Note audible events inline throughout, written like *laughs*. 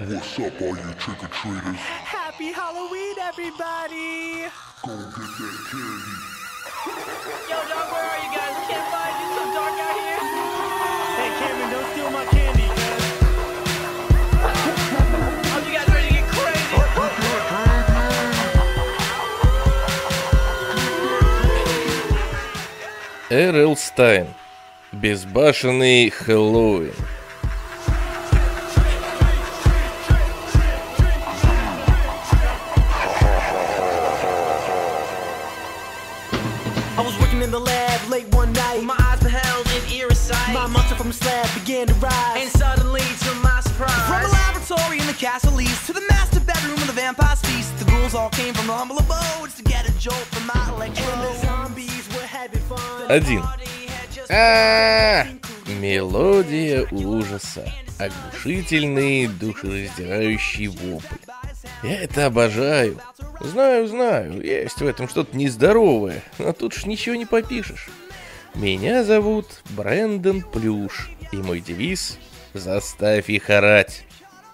What's up, all you trick-or-treaters? Happy Halloween, everybody! Go get that candy. Yo, dog, where are you guys? I can't find you. It's so dark out here. Hey, Cameron, don't steal my candy, man. Are you guys ready to get crazy? Р.Л. Стайн. Безбашенный Хэллоуин. Один. А, Мелодия ужаса. Оглушительный, душераздирающий вопль. Я это обожаю. Знаю, знаю, есть в этом что-то нездоровое, но тут ж ничего не попишешь. Меня зовут Брэндон Плюш, и мой девиз «Заставь их орать».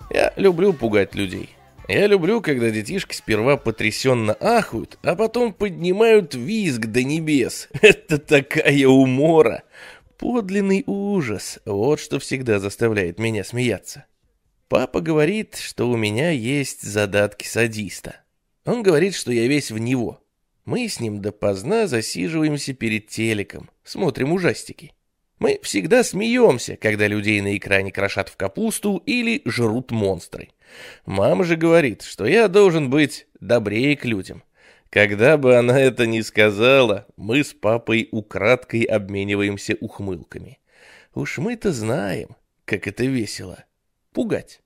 Я люблю пугать людей. Я люблю, когда детишки сперва потрясенно ахают, а потом поднимают визг до небес. *laughs* Это такая умора. Подлинный ужас. Вот что всегда заставляет меня смеяться. Папа говорит, что у меня есть задатки садиста. Он говорит, что я весь в него. Мы с ним допоздна засиживаемся перед телеком, смотрим ужастики. Мы всегда смеемся, когда людей на экране крошат в капусту или жрут монстры. Мама же говорит, что я должен быть добрее к людям. Когда бы она это ни сказала, мы с папой украдкой обмениваемся ухмылками. Уж мы-то знаем, как это весело. Пугать.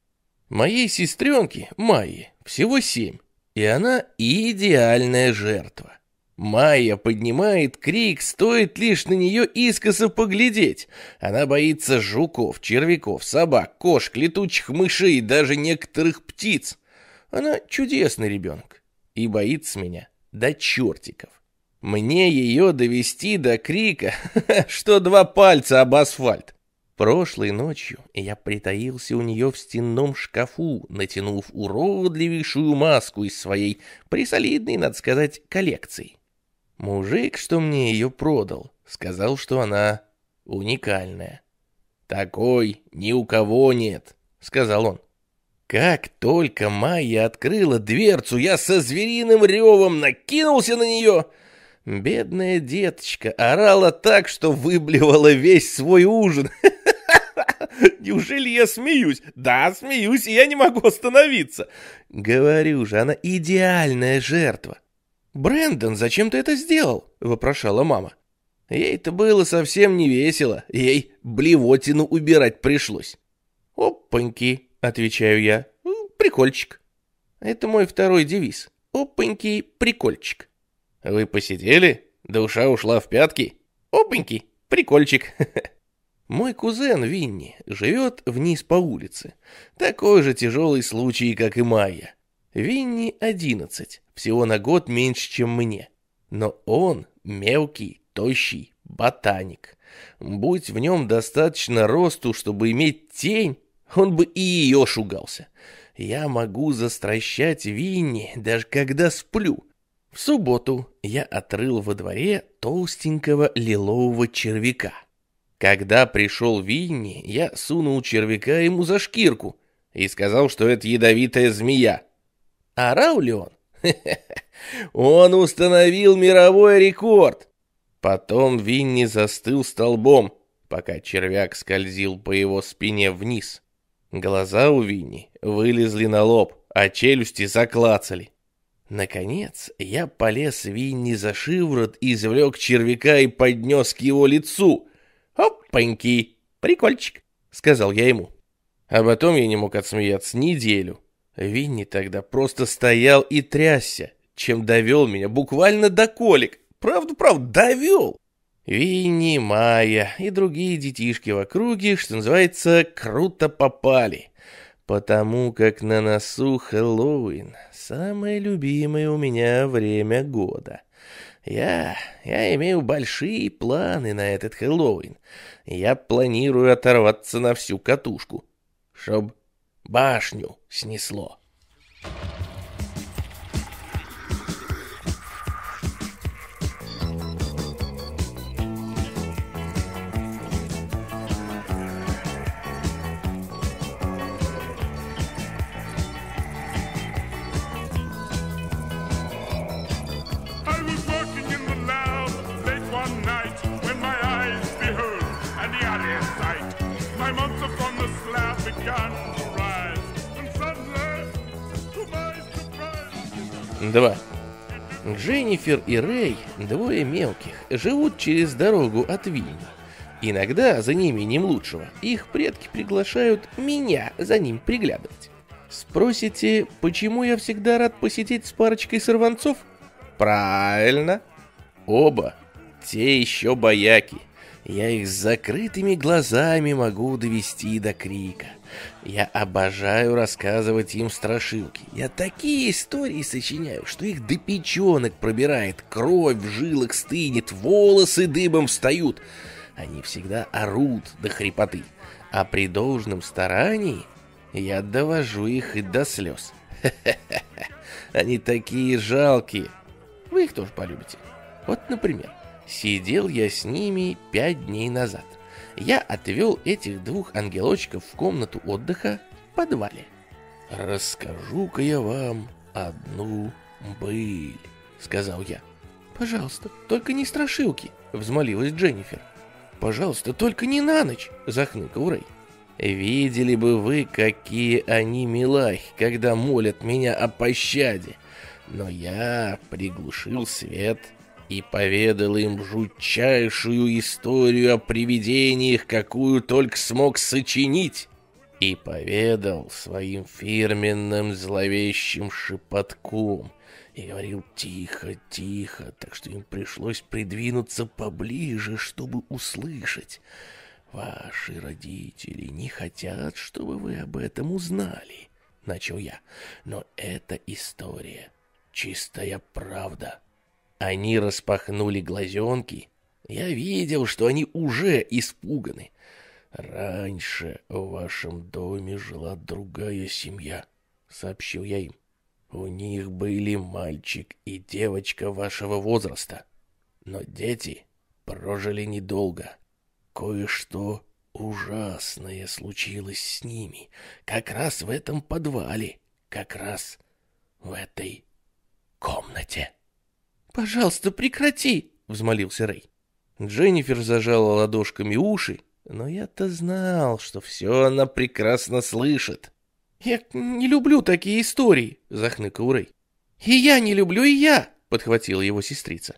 Моей сестренке, Майе, всего семь, и она идеальная жертва. Майя поднимает крик, стоит лишь на нее искоса поглядеть. Она боится жуков, червяков, собак, кошек, летучих мышей и даже некоторых птиц. Она чудесный ребенок и боится меня до чертиков. Мне ее довести до крика, *laughs* что два пальца об асфальт. Прошлой ночью я притаился у нее в стенном шкафу, натянув уродливейшую маску из своей присолидной, надо сказать, коллекции. Мужик, что мне ее продал, сказал, что она уникальная. «Такой ни у кого нет», — сказал он. Как только Майя открыла дверцу, я со звериным ревом накинулся на нее. Бедная деточка орала так, что выблевала весь свой ужин. *laughs* Неужели я смеюсь? Да, смеюсь, и я не могу остановиться. Говорю же, она идеальная жертва. «Брэндон, зачем ты это сделал?» — вопрошала мама. Ей-то было совсем не весело, ей блевотину убирать пришлось. «Опаньки!» — отвечаю я. «Ну, «Прикольчик». Это мой второй девиз. «Опаньки, прикольчик». «Вы посидели? Душа ушла в пятки?» «Опаньки, прикольчик». *laughs* Мой кузен Винни живет вниз по улице. Такой же тяжелый случай, как и Майя. Винни 11, всего на год меньше, чем мне. Но он мелкий, тощий, ботаник. Будь в нем достаточно росту, чтобы иметь тень, он бы и ее шугался. Я могу застращать Винни, даже когда сплю. В субботу я отрыл во дворе толстенького лилового червяка. Когда пришел Винни, я сунул червяка ему за шкирку и сказал, что это ядовитая змея. Орал ли он? *laughs* Он установил мировой рекорд. Потом Винни застыл столбом, пока червяк скользил по его спине вниз. Глаза у Винни вылезли на лоб, а челюсти заклацали. Наконец, я полез Винни за шиворот, извлек червяка и поднес к его лицу. «Опаньки! Прикольчик!» — сказал я ему. А потом я не мог отсмеяться неделю. Винни тогда просто стоял и трясся, чем довел меня буквально до колик. Правду, правду, довел. Винни, Майя и другие детишки в округе, что называется, круто попали. Потому как на носу Хэллоуин — самое любимое у меня время года. Я, я имею большие планы на этот Хэллоуин. Я планирую оторваться на всю катушку, чтоб Башню снесло. 2. Дженнифер и Рэй, двое мелких, живут через дорогу от Вильни. Иногда, за ними не лучшего, их предки приглашают меня за ним приглядывать. Спросите, почему я всегда рад посетить с парочкой сорванцов? Правильно. Оба. Те еще бояки. Я их с закрытыми глазами могу довести до крика. Я обожаю рассказывать им страшилки. Я такие истории сочиняю, что их до печенок пробирает, кровь в жилах стынет, волосы дыбом встают. Они всегда орут до хрипоты. А при должном старании я довожу их и до слез. *laughs* Они такие жалкие. Вы их тоже полюбите. Вот, например, сидел я с ними пять дней назад. Я отвел этих двух ангелочков в комнату отдыха в подвале. «Расскажу-ка я вам одну быль», — сказал я. «Пожалуйста, только не страшилки», — взмолилась Дженнифер. «Пожалуйста, только не на ночь», — захныкал Рэй. «Видели бы вы, какие они милахи, когда молят меня о пощаде. Но я приглушил свет и поведал им жутчайшую историю о привидениях, какую только смог сочинить. И поведал своим фирменным зловещим шепотком. И говорил тихо, тихо, так что им пришлось придвинуться поближе, чтобы услышать. Ваши родители не хотят, чтобы вы об этом узнали, начал я. Но эта история чистая правда. Они распахнули глазенки. Я видел, что они уже испуганы. Раньше в вашем доме жила другая семья, сообщил я им. У них были мальчик и девочка вашего возраста. Но дети прожили недолго. Кое-что ужасное случилось с ними. Как раз в этом подвале. Как раз в этой комнате. «Пожалуйста, прекрати!» — взмолился Рэй. Дженнифер зажала ладошками уши, но я-то знал, что все она прекрасно слышит. «Я не люблю такие истории», — захныкал Рэй. «И я не люблю, и я», — подхватила его сестрица.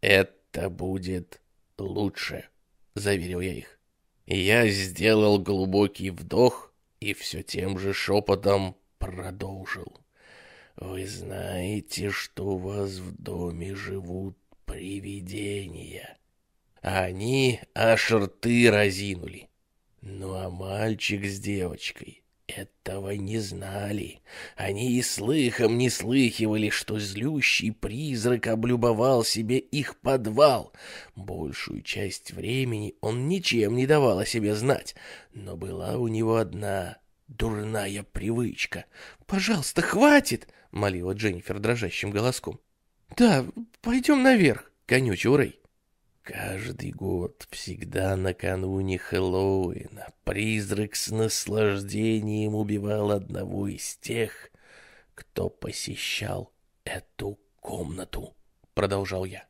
«Это будет лучше», — заверил я их. Я сделал глубокий вдох и все тем же шепотом продолжил. Вы знаете, что у вас в доме живут привидения. Они аж рты разинули. Ну а мальчик с девочкой этого не знали. Они и слыхом не слыхивали, что злющий призрак облюбовал себе их подвал. Большую часть времени он ничем не давал о себе знать, но была у него одна дурная привычка. «Пожалуйста, хватит!» — молила Дженнифер дрожащим голоском. «Да, пойдем наверх», — конючил Рэй. Каждый год, всегда накануне Хэллоуина, призрак с наслаждением убивал одного из тех, кто посещал эту комнату, продолжал я.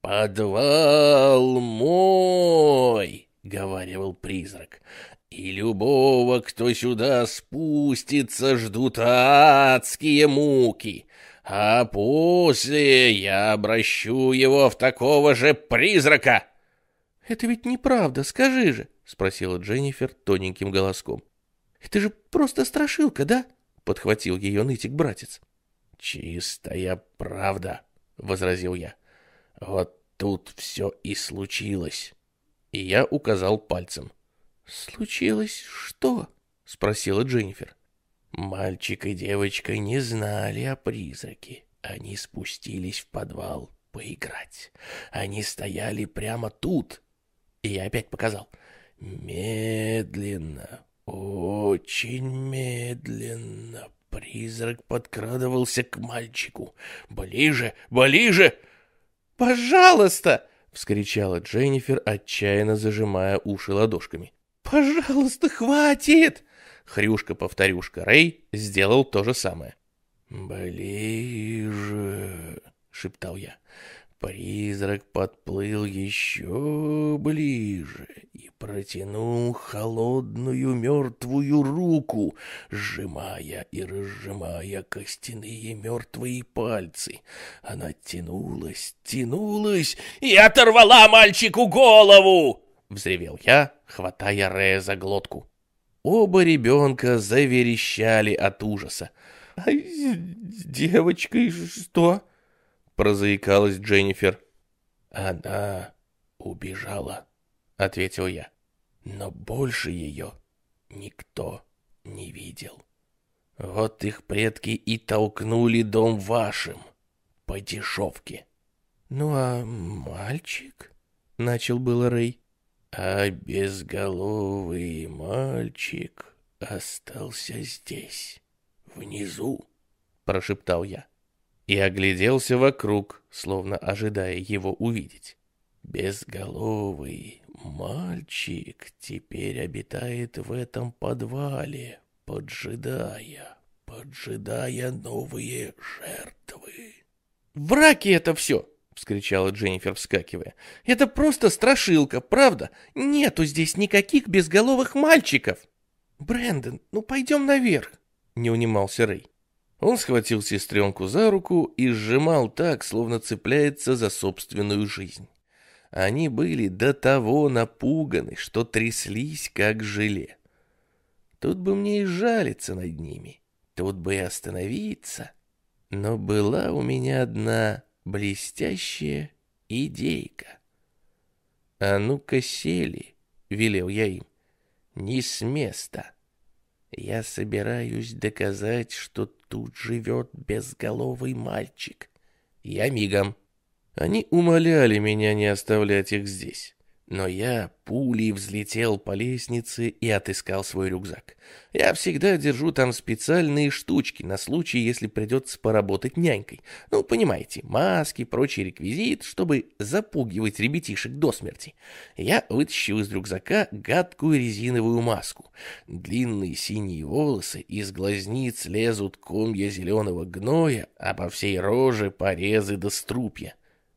«Подвал мой!» — говаривал призрак. «И любого, кто сюда спустится, ждут адские муки а после я обращу его в такого же призрака. Это ведь неправда, скажи же, спросила Дженнифер тоненьким голоском. Это же просто страшилка, да? подхватил ее нытик братец. Чистая правда, возразил я. Вот тут все и случилось. И я указал пальцем. Случилось что? спросила Дженнифер. Мальчик и девочка не знали о призраке. Они спустились в подвал поиграть. Они стояли прямо тут. И я опять показал. Медленно, Очень медленно призрак подкрадывался к мальчику. Ближе, ближе! «Пожалуйста!» — вскричала Дженнифер, отчаянно зажимая уши ладошками. «Пожалуйста, хватит!» Хрюшка-повторюшка Рэй сделал то же самое. «Ближе!» — шептал я. Призрак подплыл еще ближе и протянул холодную мертвую руку, сжимая и разжимая костяные мертвые пальцы. Она тянулась, тянулась и оторвала мальчику голову! Взревел я, хватая Рея за глотку. Оба ребенка заверещали от ужаса. «А с девочкой что?» прозаикалась Дженнифер. Она убежала, ответил я. Но больше ее никто не видел. Вот их предки и толкнули дом вашим по дешевке. Ну а мальчик? Начал было Рэй. А безголовый мальчик остался здесь, внизу, прошептал я и огляделся вокруг, словно ожидая его увидеть. Безголовый мальчик теперь обитает в этом подвале, поджидая, поджидая новые жертвы. «Враки это все!» — вскричала Дженнифер, вскакивая. «Это просто страшилка, правда? Нету здесь никаких безголовых мальчиков!» «Брэндон, ну пойдем наверх!» — не унимался Рэй. Он схватил сестренку за руку и сжимал так, словно цепляется за собственную жизнь. Они были до того напуганы, что тряслись, как желе. Тут бы мне и жалиться над ними, тут бы и остановиться. Но была у меня одна блестящая идейка. «А ну-ка сели», — велел я им, — «не с места». Я собираюсь доказать, что тут живет безголовый мальчик. Я мигом. Они умоляли меня не оставлять их здесь. Но я пулей взлетел по лестнице и отыскал свой рюкзак. Я всегда держу там специальные штучки на случай, если придется поработать нянькой. Ну, понимаете, маски, прочий реквизит, чтобы запугивать ребятишек до смерти. Я вытащил из рюкзака гадкую резиновую маску. Длинные синие волосы, из глазниц лезут комья зеленого гноя, а по всей роже порезы до струпья.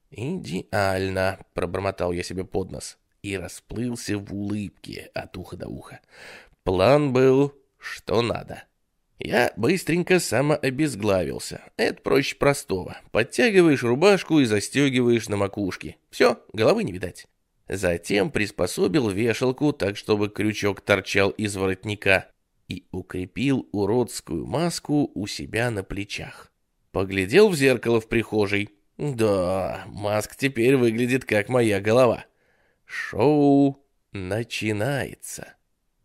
«Идеально», — пробормотал я себе под нос и расплылся в улыбке от уха до уха. План был, что надо. Я быстренько самообезглавился. Это проще простого. Подтягиваешь рубашку и застегиваешь на макушке. Все, головы не видать. Затем приспособил вешалку так, чтобы крючок торчал из воротника и укрепил уродскую маску у себя на плечах. Поглядел в зеркало в прихожей. Да, Маск теперь выглядит как моя голова. Шоу начинается.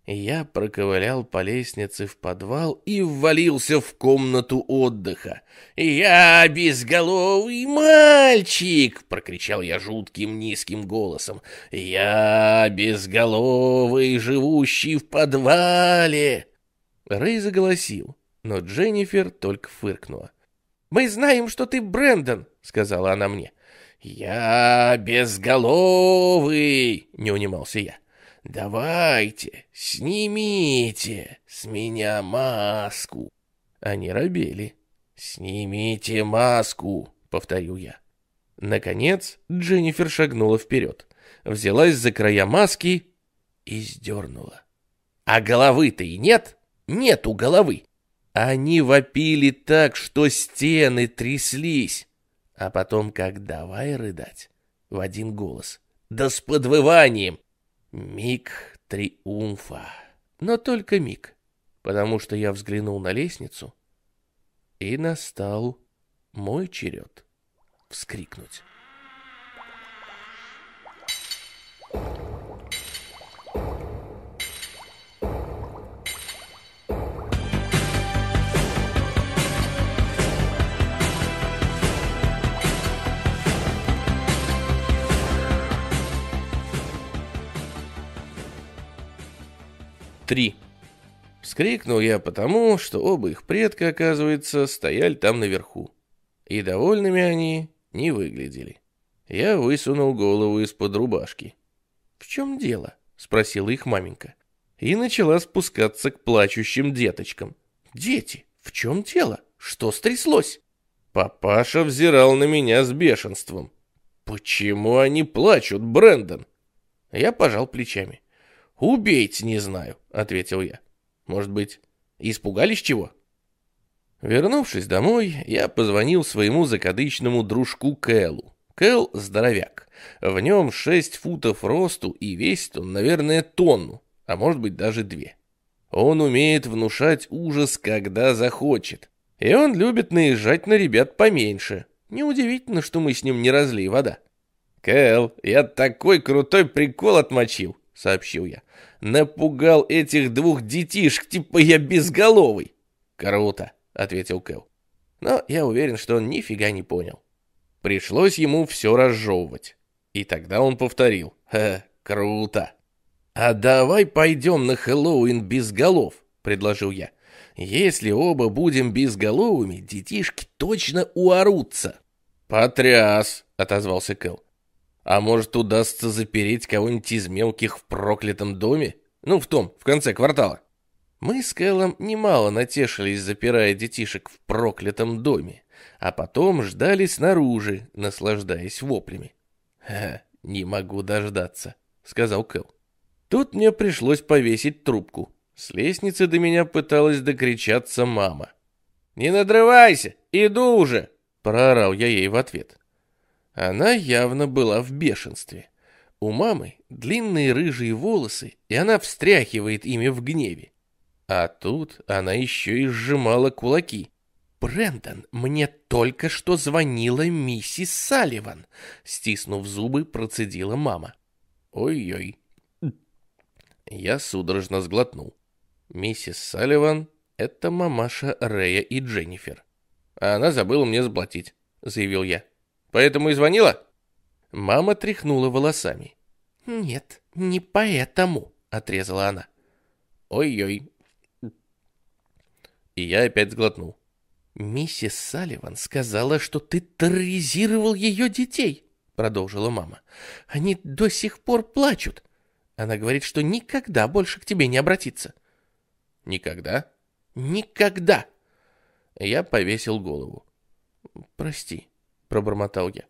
Я проковылял по лестнице в подвал и ввалился в комнату отдыха. «Я безголовый мальчик!» — прокричал я жутким низким голосом. «Я безголовый, живущий в подвале!» Рэй заголосил, но Дженнифер только фыркнула. «Мы знаем, что ты Брэндон!» — сказала она мне. «Я безголовый!» — не унимался я. «Давайте, снимите с меня маску!» Они робели. «Снимите маску!» — повторил я. Наконец Дженнифер шагнула вперед, взялась за края маски и сдернула. «А головы-то и нет? Нету головы!» Они вопили так, что стены тряслись. А потом как давай рыдать в один голос. Да с подвыванием. Миг триумфа. Но только миг. Потому что я взглянул на лестницу, и настал мой черед вскрикнуть. Три. Вскрикнул я потому, что оба их предка, оказывается, стояли там наверху. И довольными они не выглядели. Я высунул голову из-под рубашки. «В чем дело?» — спросила их маменька. И начала спускаться к плачущим деточкам. «Дети, в чем дело? Что стряслось?» Папаша взирал на меня с бешенством. «Почему они плачут, Брэндон?» Я пожал плечами. «Убейте, не знаю», — ответил я. «Может быть, испугались чего?» Вернувшись домой, я позвонил своему закадычному дружку Кэлу. Кэл — здоровяк. В нем шесть футов росту и весит он, наверное, тонну, а может быть даже две. Он умеет внушать ужас, когда захочет. И он любит наезжать на ребят поменьше. Неудивительно, что мы с ним не разлей вода. «Кэл, я такой крутой прикол отмочил», — сообщил я. «Напугал этих двух детишек, типа я безголовый». «Круто», — ответил Кэл. Но я уверен, что он нифига не понял. Пришлось ему все разжевывать. И тогда он повторил. «Ха, круто». «А давай пойдем на Хэллоуин без голов», — предложил я. Если оба будем безголовыми, детишки точно уорутся. Потряс, отозвался Кэл. А может, удастся запереть кого-нибудь из мелких в проклятом доме? Ну, в том, в конце квартала. Мы с Кэлом немало натешились, запирая детишек в проклятом доме, а потом ждали снаружи, наслаждаясь воплями. «Ха, не могу дождаться», — сказал Кэл. Тут мне пришлось повесить трубку. С лестницы до меня пыталась докричаться мама. «Не надрывайся! Иду уже!» — проорал я ей в ответ. Она явно была в бешенстве. У мамы длинные рыжие волосы, и она встряхивает ими в гневе. А тут она еще и сжимала кулаки. «Брэндон, мне только что звонила миссис Салливан», — стиснув зубы, процедила мама. «Ой-ой». Я судорожно сглотнул. Миссис Салливан — это мамаша Рэя и Дженнифер. А она забыла мне заплатить, заявил я. Поэтому и звонила? Мама тряхнула волосами. Нет, не поэтому, отрезала она. Ой-ой. И я опять сглотнул. Миссис Салливан сказала, что ты терроризировал ее детей, продолжила мама. Они до сих пор плачут. Она говорит, что никогда больше к тебе не обратится. Никогда? Никогда! Я повесил голову. Прости, пробормотал я.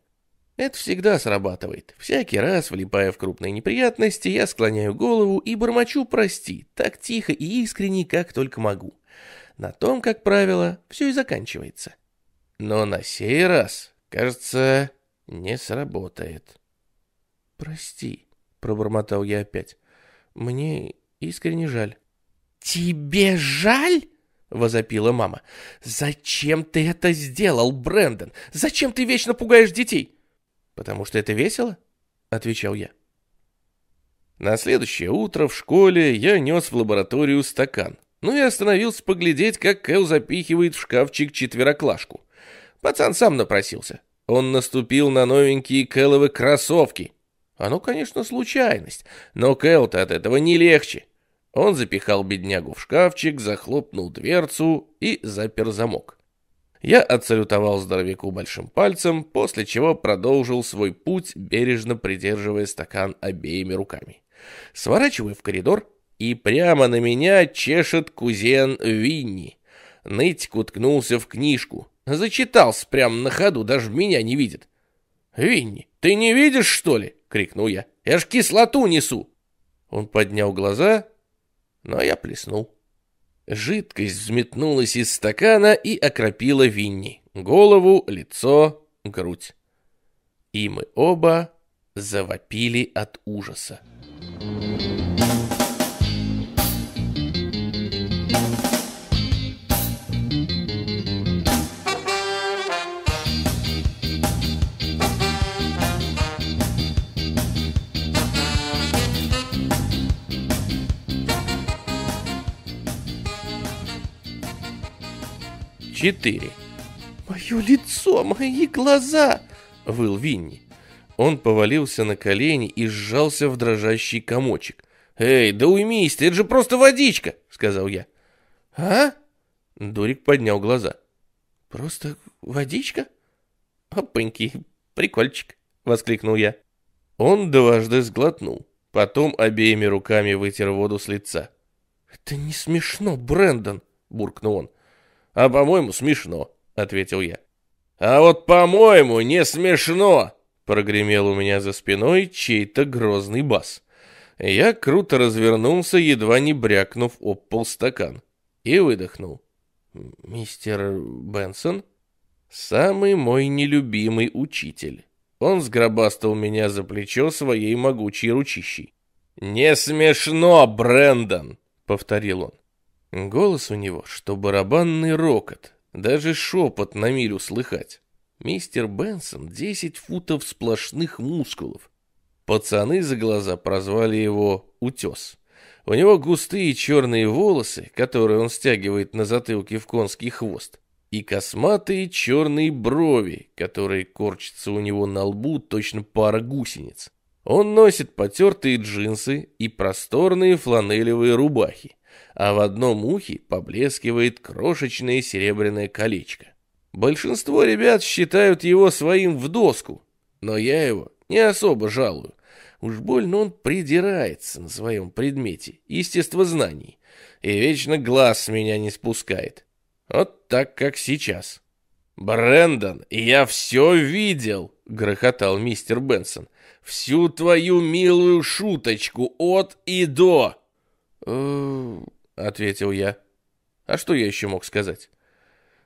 Это всегда срабатывает. Всякий раз, влипая в крупные неприятности, я склоняю голову и бормочу «прости», так тихо и искренне, как только могу. На том, как правило, все и заканчивается. Но на сей раз, кажется, не сработает. «Прости», — пробормотал я опять. «Мне искренне жаль». «Тебе жаль?» — возопила мама. «Зачем ты это сделал, Брэндон? Зачем ты вечно пугаешь детей?» «Потому что это весело?» — отвечал я. На следующее утро в школе я нес в лабораторию стакан. Ну и остановился поглядеть, как Кэл запихивает в шкафчик четвероклашку. Пацан сам напросился. Он наступил на новенькие Кэловы кроссовки. Оно, конечно, случайность, но Кэл-то от этого не легче. Он запихал беднягу в шкафчик, захлопнул дверцу и запер замок. Я отсалютовал здоровяку большим пальцем, после чего продолжил свой путь, бережно придерживая стакан обеими руками. Сворачиваю в коридор, и прямо на меня чешет кузен Винни. Нытик уткнулся в книжку. Зачитался прямо на ходу, даже меня не видит. «Винни, ты не видишь, что ли?» — крикнул я. «Я ж кислоту несу!» Он поднял глаза но я плеснул. Жидкость взметнулась из стакана и окропила Винни. Голову, лицо, грудь. И мы оба завопили от ужаса. Четыре. «Мое лицо, мои глаза!» — выл Винни. Он повалился на колени и сжался в дрожащий комочек. «Эй, да уймись, это же просто водичка!» — сказал я. А? Дурик поднял глаза. Просто водичка? Опаньки, прикольчик, воскликнул я. Он дважды сглотнул, потом обеими руками вытер воду с лица. Это не смешно, Брэндон, буркнул он. А по-моему, смешно, ответил я. А вот по-моему, не смешно, прогремел у меня за спиной чей-то грозный бас. Я круто развернулся, едва не брякнув об полстакан, и выдохнул. «Мистер Бенсон?» «Самый мой нелюбимый учитель». Он сгробастал меня за плечо своей могучей ручищей. «Не смешно, Брэндон!» — повторил он. Голос у него, что барабанный рокот, даже шепот на милю слыхать. Мистер Бенсон — десять футов сплошных мускулов. Пацаны за глаза прозвали его «Утес». У него густые черные волосы, которые он стягивает на затылке в конский хвост, и косматые черные брови, которые корчатся у него на лбу точно пара гусениц. Он носит потертые джинсы и просторные фланелевые рубахи, а в одном ухе поблескивает крошечное серебряное колечко. Большинство ребят считают его своим в доску, но я его не особо жалую. Уж больно он придирается на своем предмете, естествознаний, и вечно глаз с меня не спускает. Вот так, как сейчас. «Брэндон, я все видел!» — грохотал мистер Бенсон. «Всю твою милую шуточку от и до!» «Э, ответил я. «А что я еще мог сказать?»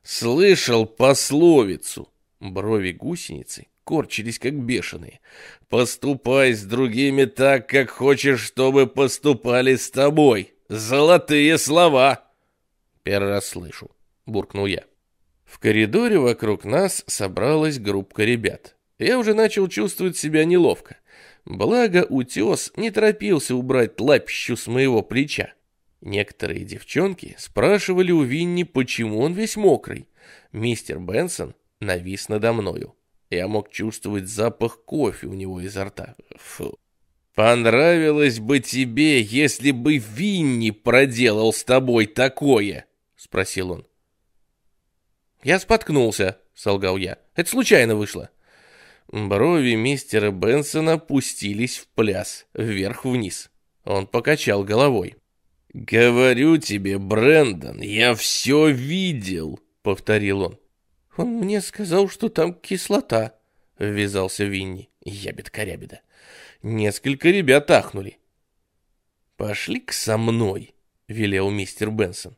«Слышал пословицу!» Брови гусеницы корчились как бешеные. «Поступай с другими так, как хочешь, чтобы поступали с тобой. Золотые слова!» «Первый раз слышу», — буркнул я. В коридоре вокруг нас собралась группка ребят. Я уже начал чувствовать себя неловко. Благо, утес не торопился убрать лапищу с моего плеча. Некоторые девчонки спрашивали у Винни, почему он весь мокрый. Мистер Бенсон навис надо мною. Я мог чувствовать запах кофе у него изо рта. Фу. «Понравилось бы тебе, если бы Винни проделал с тобой такое?» — спросил он. «Я споткнулся», — солгал я. «Это случайно вышло». Брови мистера Бенсона опустились в пляс, вверх-вниз. Он покачал головой. «Говорю тебе, Брэндон, я все видел», — повторил он. «Он мне сказал, что там кислота», — ввязался Винни. Ябед-корябеда. Несколько ребят ахнули. «Пошли-ка со мной», — велел мистер Бенсон.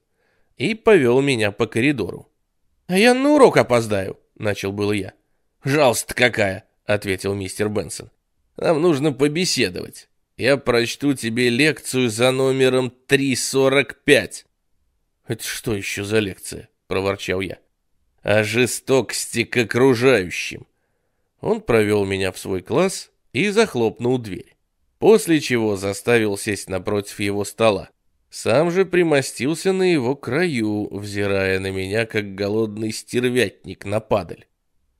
И повел меня по коридору. «А я на урок опоздаю», — начал было я. «Жалость какая», — ответил мистер Бенсон. «Нам нужно побеседовать. Я прочту тебе лекцию за номером 345». «Это что еще за лекция?» — проворчал я о жестокости к окружающим. Он провел меня в свой класс и захлопнул дверь, после чего заставил сесть напротив его стола. Сам же примостился на его краю, взирая на меня, как голодный стервятник на падаль.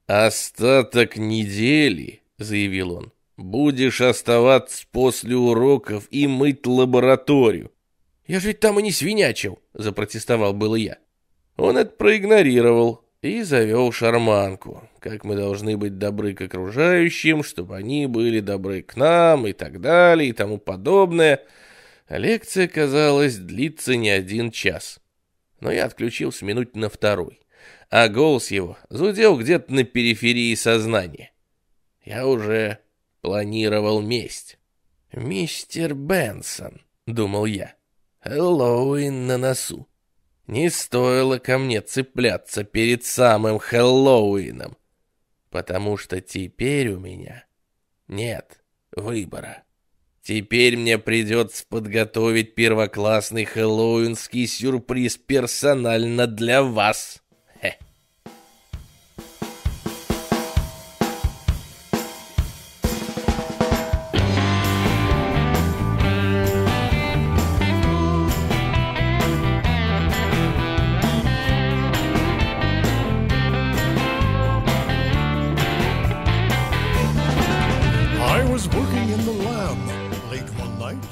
«Остаток недели», — заявил он, — «будешь оставаться после уроков и мыть лабораторию». «Я же ведь там и не свинячил», — запротестовал было я. Он это проигнорировал, и завел шарманку, как мы должны быть добры к окружающим, чтобы они были добры к нам и так далее и тому подобное. лекция, казалось, длится не один час. Но я отключился минут на второй, а голос его зудел где-то на периферии сознания. Я уже планировал месть. «Мистер Бенсон», — думал я, — «Хэллоуин на носу. Не стоило ко мне цепляться перед самым Хэллоуином, потому что теперь у меня нет выбора. Теперь мне придется подготовить первоклассный хэллоуинский сюрприз персонально для вас.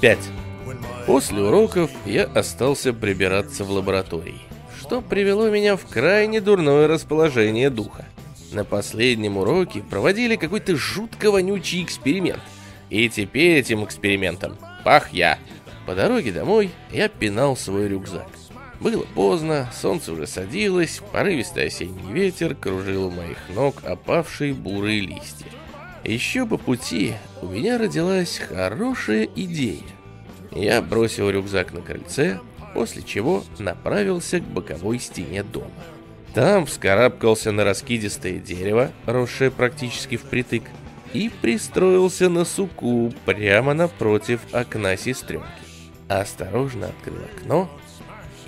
Пять. После уроков я остался прибираться в лаборатории, что привело меня в крайне дурное расположение духа. На последнем уроке проводили какой-то жутко вонючий эксперимент. И теперь этим экспериментом пах я. По дороге домой я пинал свой рюкзак. Было поздно, солнце уже садилось, порывистый осенний ветер кружил у моих ног опавшие бурые листья. Еще по пути у меня родилась хорошая идея. Я бросил рюкзак на крыльце, после чего направился к боковой стене дома. Там вскарабкался на раскидистое дерево, росшее практически впритык, и пристроился на суку прямо напротив окна сестренки. Осторожно открыл окно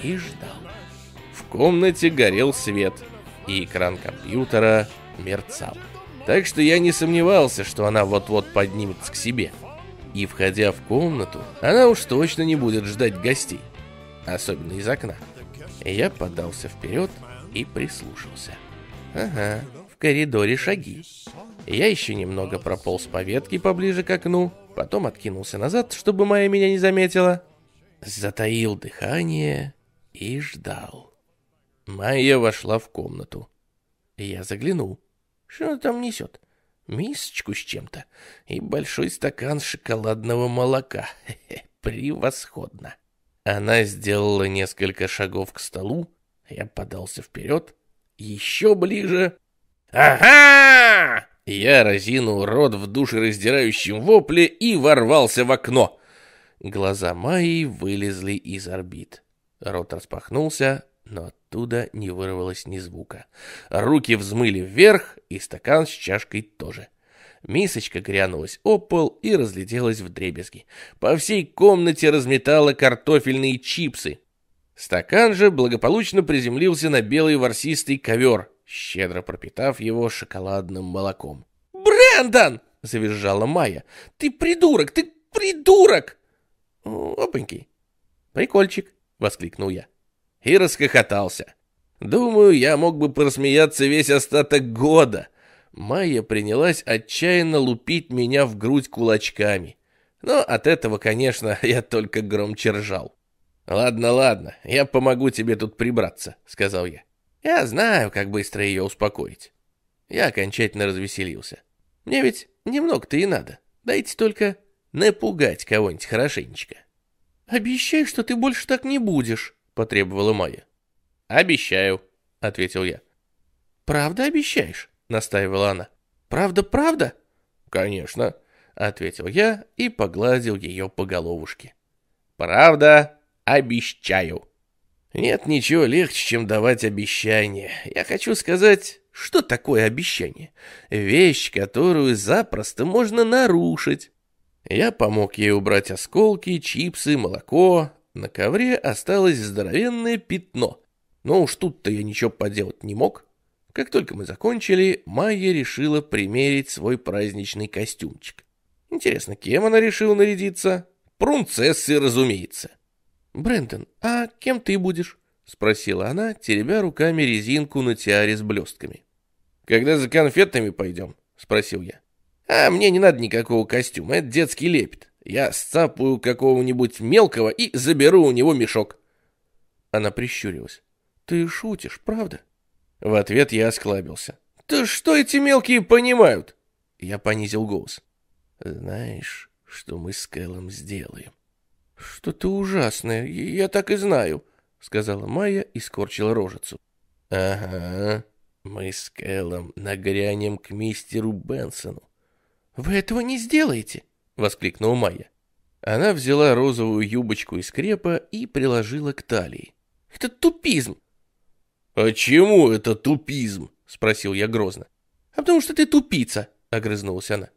и ждал. В комнате горел свет, и экран компьютера мерцал. Так что я не сомневался, что она вот-вот поднимется к себе. И входя в комнату, она уж точно не будет ждать гостей, особенно из окна. Я подался вперед и прислушался. Ага, в коридоре шаги. Я еще немного прополз по ветке поближе к окну, потом откинулся назад, чтобы Майя меня не заметила. Затаил дыхание и ждал. Майя вошла в комнату. Я заглянул. Что она там несет? Мисочку с чем-то и большой стакан шоколадного молока. Хе -хе, превосходно. Она сделала несколько шагов к столу, я подался вперед, еще ближе. «Ага!» Я разинул рот в душераздирающем вопле и ворвался в окно. Глаза Майи вылезли из орбит. Рот распахнулся, но оттуда не вырвалось ни звука. Руки взмыли вверх, и стакан с чашкой тоже. Мисочка грянулась о пол и разлетелась в дребезги. По всей комнате разметала картофельные чипсы. Стакан же благополучно приземлился на белый ворсистый ковер, щедро пропитав его шоколадным молоком. «Брэндон!» — завизжала Майя. «Ты придурок! Ты придурок!» «Опаньки! Прикольчик!» — воскликнул я. И расхохотался. Думаю, я мог бы просмеяться весь остаток года. Майя принялась отчаянно лупить меня в грудь кулачками. Но от этого, конечно, *laughs* я только громче ржал. «Ладно, ладно, я помогу тебе тут прибраться», — сказал я. «Я знаю, как быстро ее успокоить». Я окончательно развеселился. «Мне ведь немного-то и надо. Дайте только напугать кого-нибудь хорошенечко». «Обещай, что ты больше так не будешь», — потребовала Майя. «Обещаю», — ответил я. «Правда обещаешь?» — настаивала она. «Правда, правда?» «Конечно», — ответил я и погладил ее по головушке. «Правда, Обещаю. Нет ничего легче, чем давать обещание. Я хочу сказать, что такое обещание? Вещь, которую запросто можно нарушить. Я помог ей убрать осколки, чипсы, молоко. На ковре осталось здоровенное пятно. Но уж тут-то я ничего поделать не мог. Как только мы закончили, Майя решила примерить свой праздничный костюмчик. Интересно, кем она решила нарядиться? Принцессой, разумеется. «Брэндон, а кем ты будешь?» — спросила она, теребя руками резинку на тиаре с блестками. «Когда за конфетами пойдем?» — спросил я. «А мне не надо никакого костюма, это детский лепет. Я сцапаю какого-нибудь мелкого и заберу у него мешок». Она прищурилась. «Ты шутишь, правда?» В ответ я осклабился. «Да что эти мелкие понимают?» Я понизил голос. «Знаешь, что мы с Кэллом сделаем?» «Что-то ужасное, я так и знаю», — сказала Майя и скорчила рожицу. «Ага, мы с Кэллом нагрянем к мистеру Бенсону». «Вы этого не сделаете!» — воскликнула Майя. Она взяла розовую юбочку из крепа и приложила к талии. «Это тупизм!» «А чему это тупизм?» — спросил я грозно. «А потому что ты тупица!» — огрызнулась она.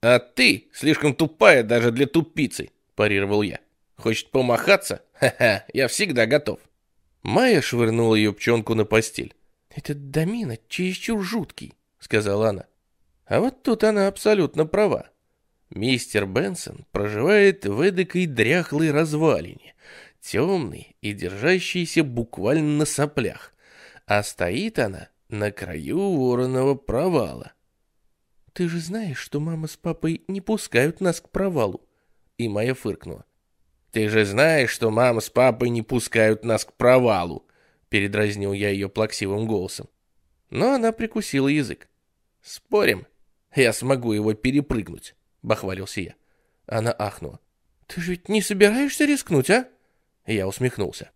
«А ты слишком тупая даже для тупицы!» — парировал я. Хочет помахаться? Ха-ха, я всегда готов. Майя швырнула юбчонку на постель. «Этот домина чересчур жуткий», — сказала она. А вот тут она абсолютно права. Мистер Бенсон проживает в эдакой дряхлой развалине, темной и держащейся буквально на соплях, а стоит она на краю вороного провала. «Ты же знаешь, что мама с папой не пускают нас к провалу?» И Майя фыркнула. Ты же знаешь, что мама с папой не пускают нас к провалу, передразнил я ее плаксивым голосом. Но она прикусила язык. Спорим, я смогу его перепрыгнуть, бахвалился я. Она ахнула. Ты же ведь не собираешься рискнуть, а? Я усмехнулся.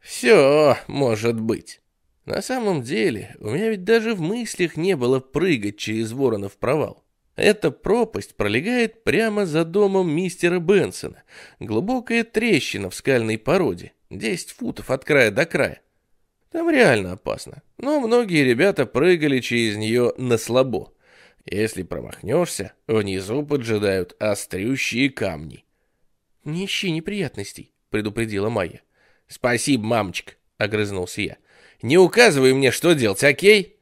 Все может быть. На самом деле, у меня ведь даже в мыслях не было прыгать через Воронов провал. Эта пропасть пролегает прямо за домом мистера Бенсона. Глубокая трещина в скальной породе, 10 футов от края до края. Там реально опасно, но многие ребята прыгали через нее на слабо. Если промахнешься, внизу поджидают острющие камни. «Не ищи неприятностей», — предупредила Майя. «Спасибо, мамочка», — огрызнулся я. Не указывай мне, что делать, окей?»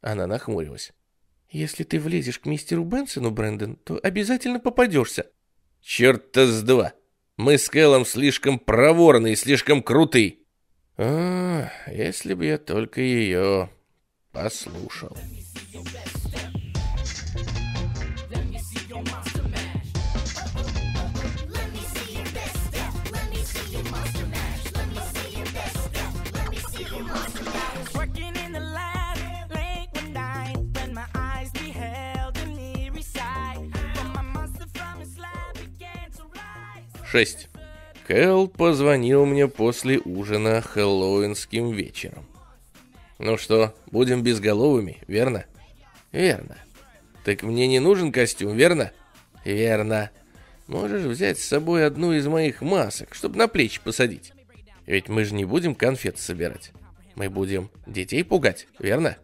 Она нахмурилась. «Если ты влезешь к мистеру Бенсону, Брэндон, то обязательно попадешься». «Черт-то с два! Мы с Кэллом слишком проворны и слишком круты!» «А, если бы я только ее послушал». 6. Кэл позвонил мне после ужина хэллоуинским вечером. Ну что, будем безголовыми, верно? Верно. Так мне не нужен костюм, верно? Верно. Можешь взять с собой одну из моих масок, чтобы на плечи посадить. Ведь мы же не будем конфет собирать. Мы будем детей пугать, верно?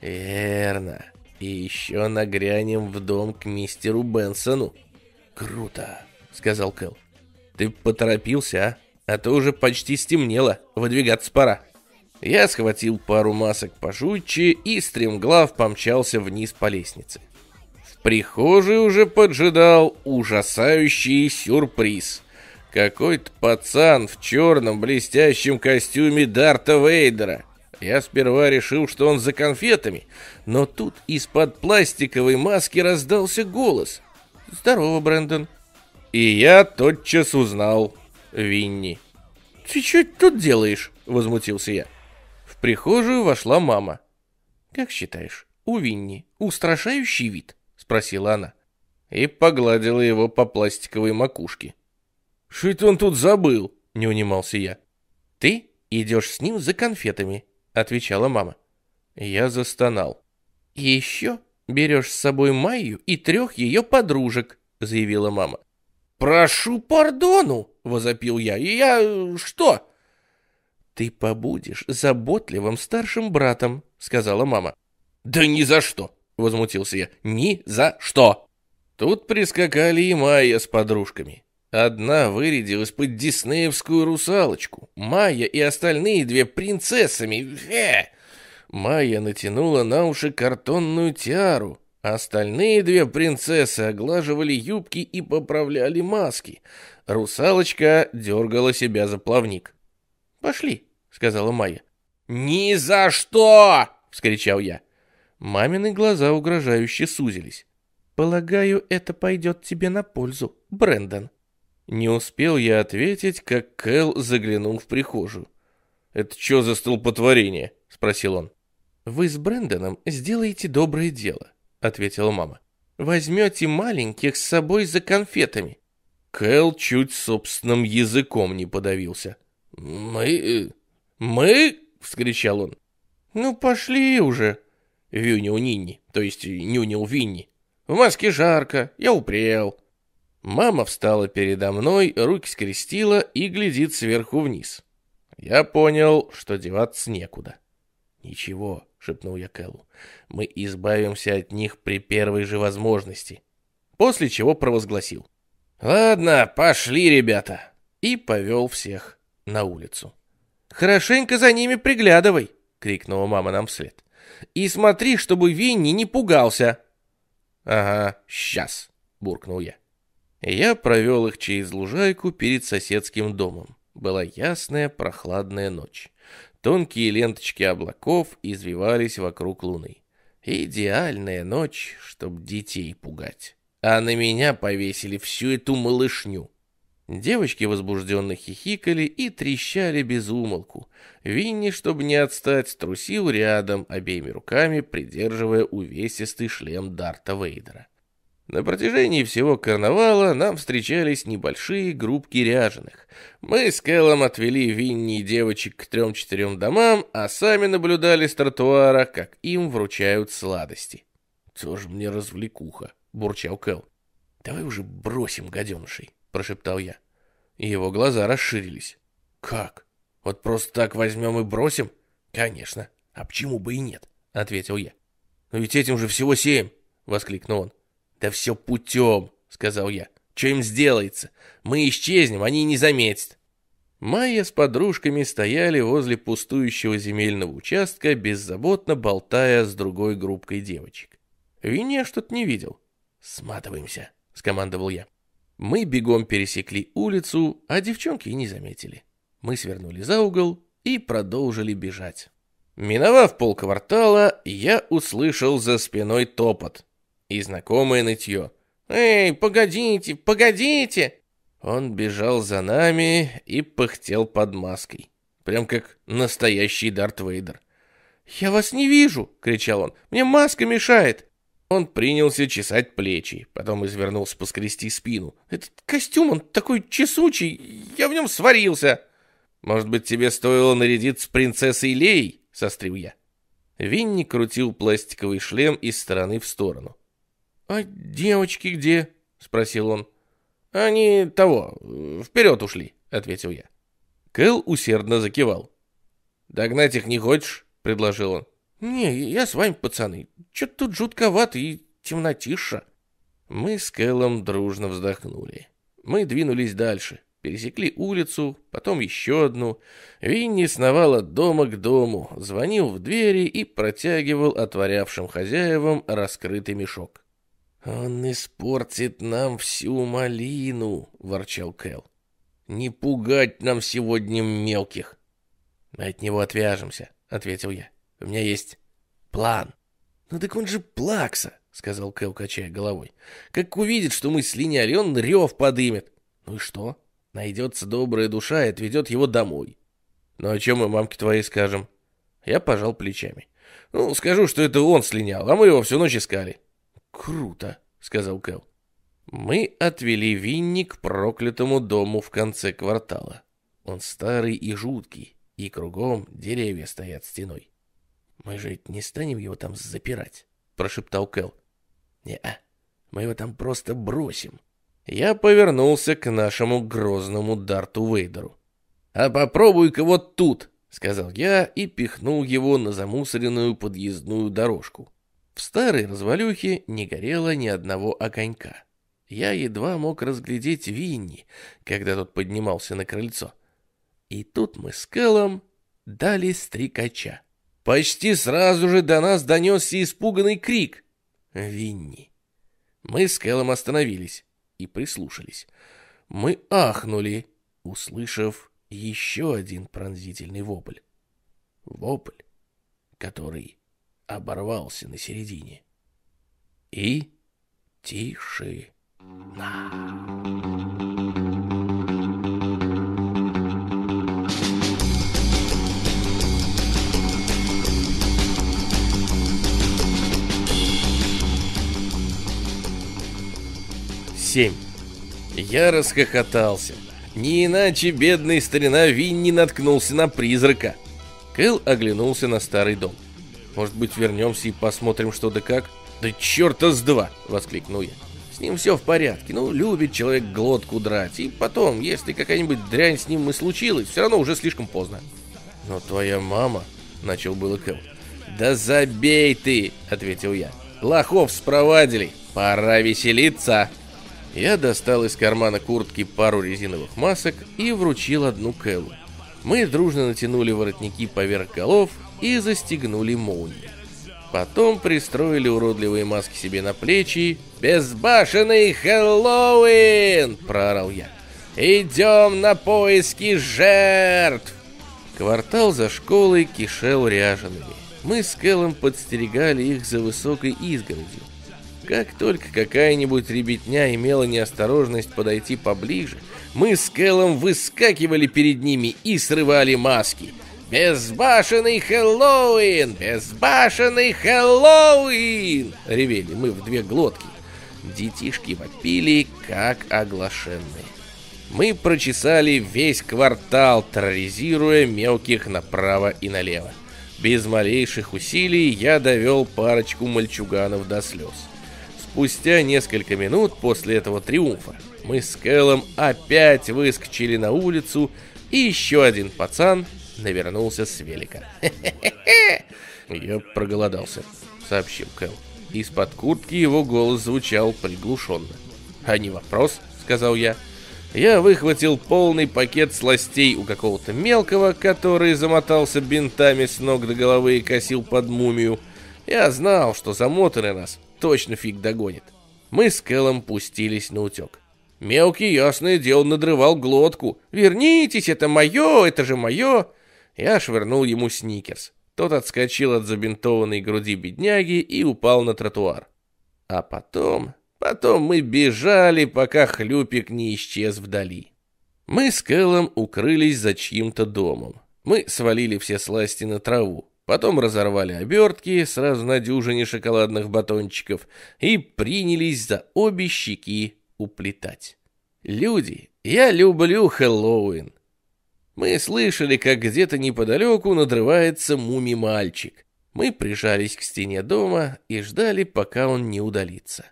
Верно. И еще нагрянем в дом к мистеру Бенсону. Круто, сказал Кэл. Ты поторопился, а? А то уже почти стемнело, выдвигаться пора. Я схватил пару масок пожуйче и стремглав помчался вниз по лестнице. В прихожей уже поджидал ужасающий сюрприз. Какой-то пацан в черном блестящем костюме Дарта Вейдера. Я сперва решил, что он за конфетами, но тут из-под пластиковой маски раздался голос. «Здорово, Брэндон». И я тотчас узнал Винни. «Ты что тут делаешь?» — возмутился я. В прихожую вошла мама. «Как считаешь, у Винни устрашающий вид?» — спросила она. И погладила его по пластиковой макушке. «Что это он тут забыл?» — не унимался я. «Ты идешь с ним за конфетами», — отвечала мама. Я застонал. «И еще берешь с собой Майю и трех ее подружек», — заявила мама. «Прошу пардону!» — возопил я. «И я... э, что?» «Ты побудешь заботливым старшим братом», — сказала мама. «Да ни за что!» — возмутился я. «Ни за что!» Тут прискакали и Майя с подружками. Одна вырядилась под диснеевскую русалочку. Майя и остальные две принцессами. Фе! Майя натянула на уши картонную тиару. А Остальные две принцессы оглаживали юбки и поправляли маски. Русалочка дергала себя за плавник. «Пошли», — сказала Майя. «Ни за что!» — вскричал я. Мамины глаза угрожающе сузились. «Полагаю, это пойдет тебе на пользу, Брэндон». Не успел я ответить, как Кэл заглянул в прихожую. «Это что за столпотворение?» — спросил он. «Вы с Брэндоном сделаете доброе дело», — ответила мама. «Возьмете маленьких с собой за конфетами». Кэл чуть собственным языком не подавился. «Мы... мы...» — вскричал он. «Ну, пошли уже!» — вюнил Нинни, то есть нюнил Винни. «В маске жарко, я упрел». Мама встала передо мной, руки скрестила и глядит сверху вниз. Я понял, что деваться некуда. «Ничего», — шепнул я Кэллу, — «мы избавимся от них при первой же возможности». После чего провозгласил. «Ладно, пошли, ребята!» И повел всех на улицу. «Хорошенько за ними приглядывай!» — крикнула мама нам вслед. «И смотри, чтобы Винни не пугался!» «Ага, сейчас!» — буркнул я. Я провел их через лужайку перед соседским домом. Была ясная прохладная ночь. Тонкие ленточки облаков извивались вокруг луны. Идеальная ночь, чтоб детей пугать. А на меня повесили всю эту малышню. Девочки возбужденно хихикали и трещали без умолку. Винни, чтобы не отстать, трусил рядом, обеими руками придерживая увесистый шлем Дарта Вейдера. На протяжении всего карнавала нам встречались небольшие группки ряженых. Мы с Кэллом отвели Винни и девочек к трем-четырем домам, а сами наблюдали с тротуара, как им вручают сладости. «Тоже мне развлекуха», — бурчал Кэл. «Давай уже бросим гаденышей», — прошептал я. Его глаза расширились. «Как? Вот просто так возьмем и бросим?» «Конечно. А почему бы и нет?» — ответил я. «Но ведь этим же всего семь!» — воскликнул он. «Да все путем», — сказал я. «Что им сделается? Мы исчезнем, они не заметят». Майя с подружками стояли возле пустующего земельного участка, беззаботно болтая с другой группкой девочек. Винни что-то не видел. «Сматываемся», — скомандовал я. Мы бегом пересекли улицу, а девчонки и не заметили. Мы свернули за угол и продолжили бежать. Миновав полквартала, я услышал за спиной топот и знакомое нытье. «Эй, погодите, погодите!» Он бежал за нами и пыхтел под маской. Прям как настоящий Дарт Вейдер. «Я вас не вижу!» — кричал он. «Мне маска мешает!» Он принялся чесать плечи, потом извернулся поскрести спину. «Этот костюм, он такой чесучий, я в нем сварился!» «Может быть, тебе стоило нарядиться принцессой Лей?» — сострил я. Винни крутил пластиковый шлем из стороны в сторону. «А девочки где?» — спросил он. «Они того, вперед ушли», — ответил я. Кэл усердно закивал. «Догнать их не хочешь?» — предложил он. «Не, я с вами, пацаны. Чё-то тут жутковато и темнотиша». Мы с Кэлом дружно вздохнули. Мы двинулись дальше, пересекли улицу, потом еще одну. Винни сновал от дома к дому, звонил в двери и протягивал отворявшим хозяевам раскрытый мешок. «Он испортит нам всю малину», — ворчал Кэл. «Не пугать нам сегодня мелких». «Мы от него отвяжемся», — ответил я. «У меня есть план». «Ну так он же плакса», — сказал Кэл, качая головой. «Как увидит, что мы слиняли, он рев подымет». «Ну и что? Найдется добрая душа и отведет его домой». «Ну о чем мы мамке твоей скажем?» Я пожал плечами. «Ну, скажу, что это он слинял, а мы его всю ночь искали». «Круто», — сказал Кэл. Мы отвели Винни к проклятому дому в конце квартала. Он старый и жуткий, и кругом деревья стоят стеной. «Мы же не станем его там запирать», — прошептал Кэл. «Не-а, мы его там просто бросим». Я повернулся к нашему грозному Дарту Вейдеру. «А попробуй-ка вот тут», — сказал я и пихнул его на замусоренную подъездную дорожку. В старой развалюхе не горело ни одного огонька. Я едва мог разглядеть Винни, когда тот поднимался на крыльцо. И тут мы с Кэллом дали стрекача. Почти сразу же до нас донесся испуганный крик. «Винни!» Мы с Кэллом остановились и прислушались. Мы ахнули, услышав еще один пронзительный вопль. Вопль, который оборвался на середине. И тишина. Семь. Я расхохотался. Не иначе бедный старина Винни наткнулся на призрака. Кэл оглянулся на старый дом. Может быть, вернемся и посмотрим, что да как? Да черта с два! Воскликнул я. С ним все в порядке. Ну, любит человек глотку драть. И потом, если какая-нибудь дрянь с ним и случилась, все равно уже слишком поздно. Но твоя мама... Начал было Кэл. «Да забей ты!» — ответил я. «Лохов спровадили! Пора веселиться!» Я достал из кармана куртки пару резиновых масок и вручил одну Кэлу. Мы дружно натянули воротники поверх голов и застегнули молнии. Потом пристроили уродливые маски себе на плечи. «Безбашенный Хэллоуин!» – проорал я. «Идем на поиски жертв!» Квартал за школой кишел ряжеными. Мы с Кэллом подстерегали их за высокой изгородью. Как только какая-нибудь ребятня имела неосторожность подойти поближе, мы с Кэллом выскакивали перед ними и срывали маски. «Безбашенный Хэллоуин! Безбашенный Хэллоуин!» — ревели мы в две глотки. Детишки вопили, как оглашенные. Мы прочесали весь квартал, терроризируя мелких направо и налево. Без малейших усилий я довел парочку мальчуганов до слез. Спустя несколько минут после этого триумфа мы с Кэллом опять выскочили на улицу, и еще один пацан навернулся с велика. *laughs* «Я проголодался», — сообщил Кэл. Из-под куртки его голос звучал приглушенно. «А не вопрос», — сказал я. Я выхватил полный пакет сластей у какого-то мелкого, который замотался бинтами с ног до головы и косил под мумию. Я знал, что замотанный нас точно фиг догонит. Мы с Кэллом пустились на утек. Мелкий, ясное дело, надрывал глотку. «Вернитесь, это мое, это же мое!» Я швырнул ему сникерс. Тот отскочил от забинтованной груди бедняги и упал на тротуар. А потом... Потом мы бежали, пока хлюпик не исчез вдали. Мы с Кэллом укрылись за чьим-то домом. Мы свалили все сласти на траву. Потом разорвали обертки, сразу на дюжине шоколадных батончиков, и принялись за обе щеки уплетать. Люди, я люблю Хэллоуин. Мы слышали, как где-то неподалеку надрывается муми-мальчик. Мы прижались к стене дома и ждали, пока он не удалится.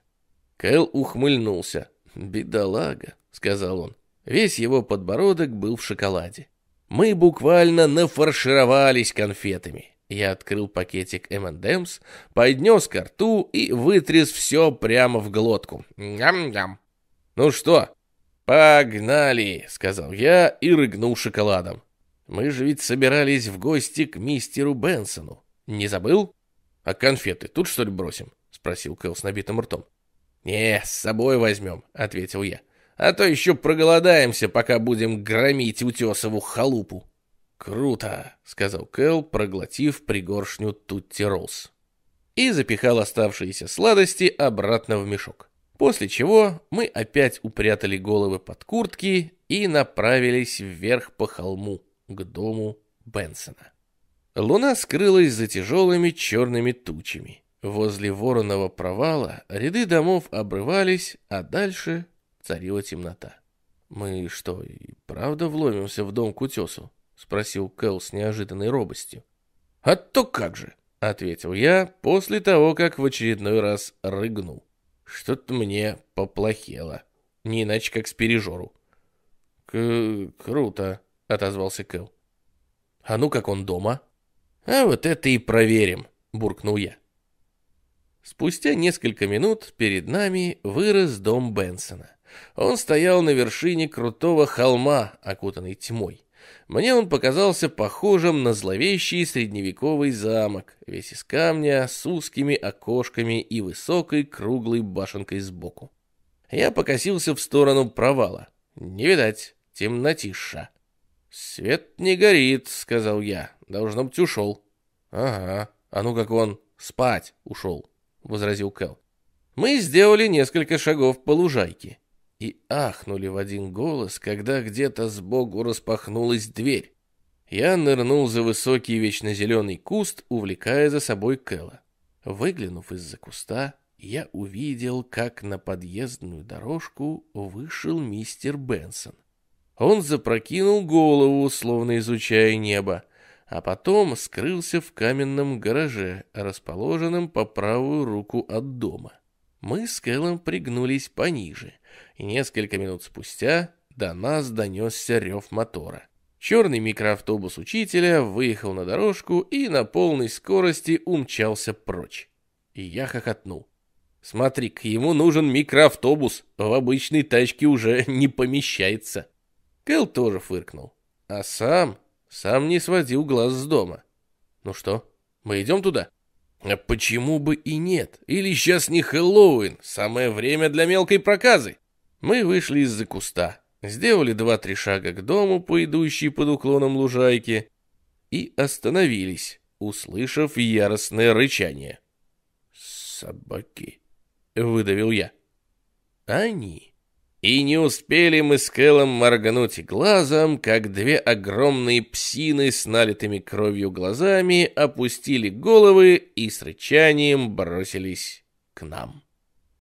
Кэл ухмыльнулся. «Бедолага», — сказал он. Весь его подбородок был в шоколаде. Мы буквально нафаршировались конфетами. Я открыл пакетик M&M's, поднес ко рту и вытряс все прямо в глотку. Ням-ням. «Ну что, «Погнали!» — сказал я и рыгнул шоколадом. «Мы же ведь собирались в гости к мистеру Бенсону. Не забыл? А конфеты тут что ли бросим?» — спросил Кэл с набитым ртом. «Не, с собой возьмем», — ответил я. «А то еще проголодаемся, пока будем громить утесову халупу». «Круто», — сказал Кэл, проглотив пригоршню Тутти Роллс. И запихал оставшиеся сладости обратно в мешок. После чего мы опять упрятали головы под куртки и направились вверх по холму, к дому Бенсона. Луна скрылась за тяжелыми черными тучами. Возле вороного провала ряды домов обрывались, а дальше царила темнота. «Мы что, и правда вломимся в дом к утесу?» — спросил Кэл с неожиданной робостью. «А то как же!» — ответил я после того, как в очередной раз рыгнул. Что-то мне поплохело. Не иначе, как с пережору. К круто, отозвался Кэл. А ну как он дома? А вот это и проверим, буркнул я. Спустя несколько минут перед нами вырос дом Бенсона. Он стоял на вершине крутого холма, окутанный тьмой. Мне он показался похожим на зловещий средневековый замок, весь из камня, с узкими окошками и высокой круглой башенкой сбоку. Я покосился в сторону провала. Не видать, темнотиша. «Свет не горит», — сказал я. «Должно быть, ушел». «Ага, а ну как он спать ушел», — возразил Кэл. Мы сделали несколько шагов по лужайке и ахнули в один голос, когда где-то сбоку распахнулась дверь. Я нырнул за высокий вечно зеленый куст, увлекая за собой Кэла. Выглянув из-за куста, я увидел, как на подъездную дорожку вышел мистер Бенсон. Он запрокинул голову, словно изучая небо, а потом скрылся в каменном гараже, расположенном по правую руку от дома. Мы с Кэллом пригнулись пониже, и несколько минут спустя до нас донесся рев мотора. Черный микроавтобус учителя выехал на дорожку и на полной скорости умчался прочь. И я хохотнул. Смотри, к ему нужен микроавтобус, в обычной тачке уже *laughs* не помещается. Кэл тоже фыркнул. А сам, сам не сводил глаз с дома. Ну что, мы идем туда? А почему бы и нет? Или сейчас не Хэллоуин, самое время для мелкой проказы. Мы вышли из-за куста, сделали два-три шага к дому, по идущей под уклоном лужайки, и остановились, услышав яростное рычание. «Собаки», — выдавил я. «Они». И не успели мы с Кэллом моргнуть глазом, как две огромные псины с налитыми кровью глазами опустили головы и с рычанием бросились к нам.